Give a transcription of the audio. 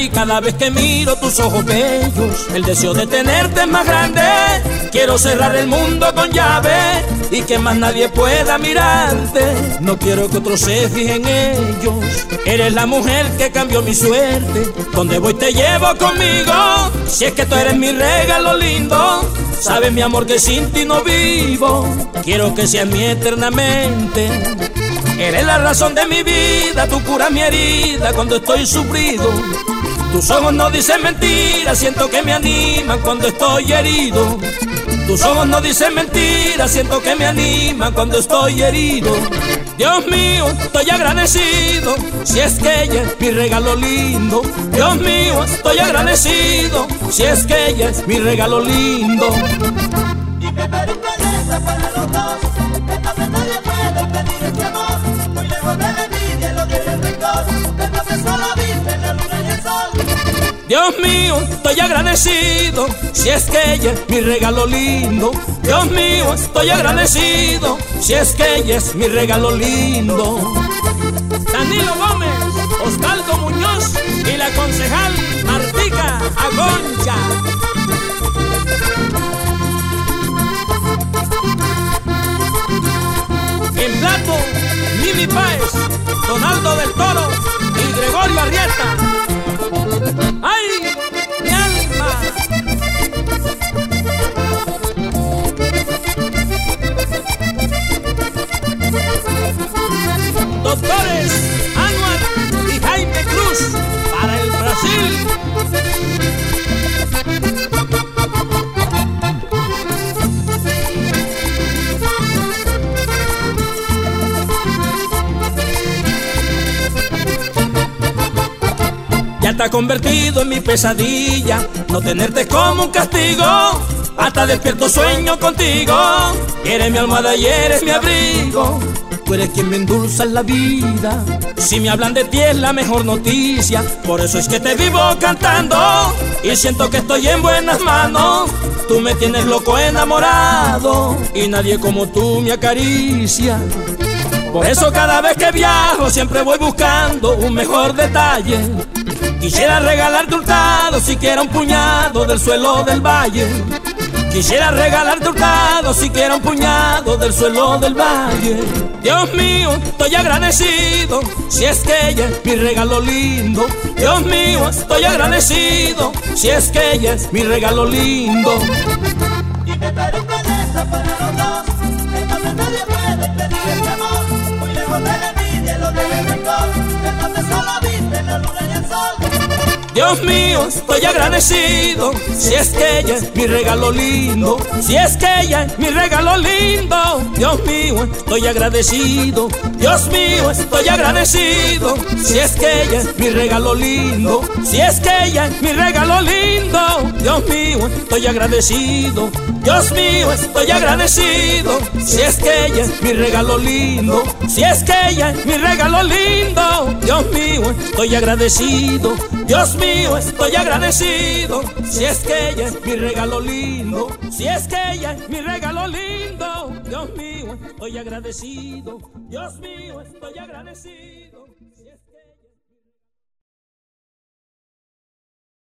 Ay, cada vez que miro tus ojos bellos, el deseo de tenerte es más grande. Quiero cerrar el mundo con llave y que más nadie pueda mirarte. No quiero que otros se fijen en ellos. Eres la mujer que cambió mi suerte. Donde voy te llevo conmigo. Si es que tú eres mi regalo lindo. Sabes mi amor que sin ti no vivo. Quiero que seas mi eternamente. Eres la razón de mi vida, tu cura mi herida cuando estoy sufrido. Tus ojos no dicen mentiras, siento que me animan cuando estoy herido. Tus ojos no dicen mentiras, siento que me animan cuando estoy herido. Dios mío, estoy agradecido, si es que ella es mi regalo lindo. Dios mío, estoy agradecido, si es que ella es mi regalo lindo. Y que para los dos, que nadie puede pedir este amor. Dios mío, estoy agradecido, si es que ella es mi regalo lindo. Dios mío, estoy agradecido, si es que ella es mi regalo lindo. Danilo Gómez, Osvaldo Muñoz y la concejal Martica Agoncha. En plato, Mimi Páez, Donaldo del Toro y Gregorio Arrieta. Doctores Anuar y Jaime Cruz para el Brasil. Ya está convertido en mi pesadilla, no tenerte como un castigo. Hasta despierto sueño contigo. Eres mi almohada y eres mi abrigo. Tú eres quien me endulza la vida. Si me hablan de ti es la mejor noticia. Por eso es que te vivo cantando. Y siento que estoy en buenas manos. Tú me tienes loco enamorado. Y nadie como tú me acaricia. Por eso cada vez que viajo siempre voy buscando un mejor detalle. Quisiera regalarte hurtado siquiera un puñado del suelo del valle. Quisiera regalarte hurtado siquiera un puñado del suelo del valle. Dios mío, estoy agradecido si es que ella es mi regalo lindo. Dios mío, estoy agradecido si es que ella es mi regalo lindo. Y me para los dos, entonces nadie puede pedir este amor. Muy lejos de la envidia lo del Dios mío, estoy agradecido si es que ella es mi regalo lindo, si es que ella es mi regalo lindo. Dios mío, estoy agradecido. Dios mío, estoy agradecido si es que ella es mi regalo lindo, si es que ella es mi regalo lindo. Dios mío, estoy agradecido. Dios mío, estoy agradecido si es que ella es mi regalo lindo, si es que ella es mi regalo lindo. Dios mío, estoy agradecido. Dios mío, estoy agradecido. Si es que ella es mi regalo lindo, si es que ella es mi regalo lindo. Dios mío, estoy agradecido. Dios mío, estoy agradecido.